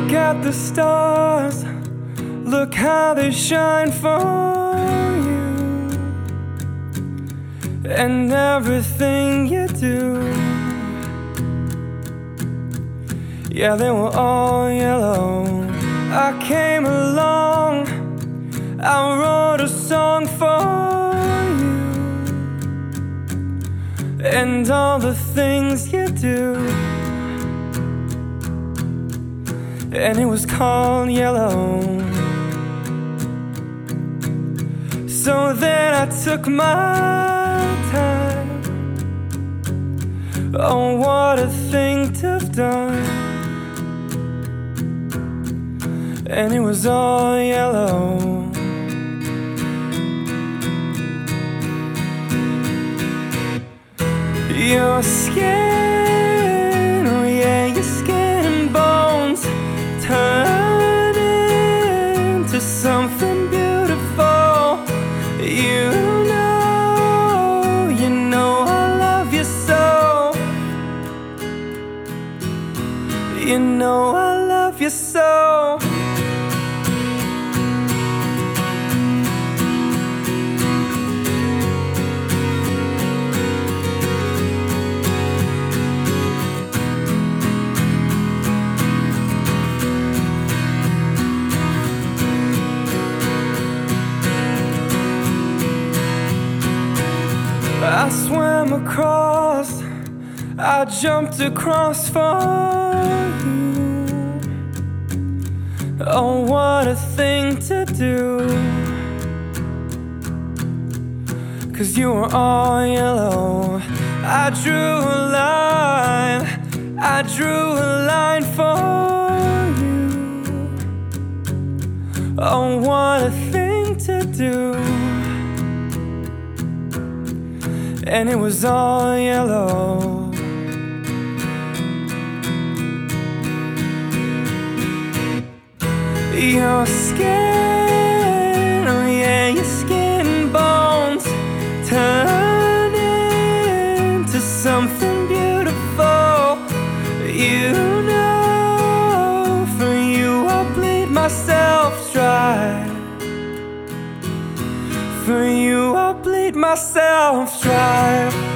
Look at the stars, look how they shine for you, and everything you do. Yeah, they were all yellow. I came along, I wrote a song for you, and all the things you do. And it was called Yellow. So then I took my time. Oh, what a thing to have done. And it was all yellow. Your skin, so. I swam across, I jumped across for you. Oh, what a thing to do. Cause you were all yellow. I drew a line, I drew a line for you. Oh, what a thing to do. and it was all yellow. Your skin, oh yeah, your skin bones turn into something beautiful. You know, for you I'll bleed myself dry. For you I'll bleed myself dry.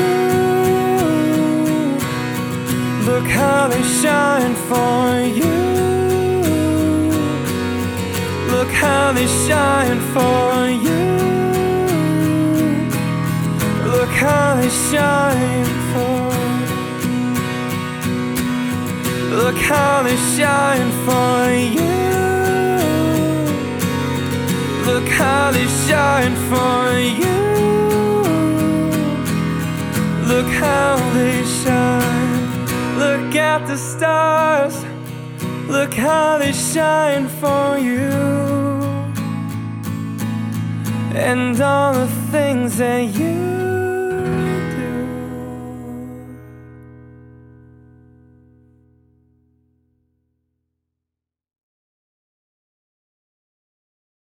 True. Look how they shine for you. Look how they shine for you. Look how they shine for. Look how they shine for you. Look how they shine for Look how they shine. Look at the stars. Look how they shine for you. And all the things that you